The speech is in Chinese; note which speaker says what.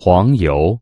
Speaker 1: 黄油。